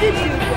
did you?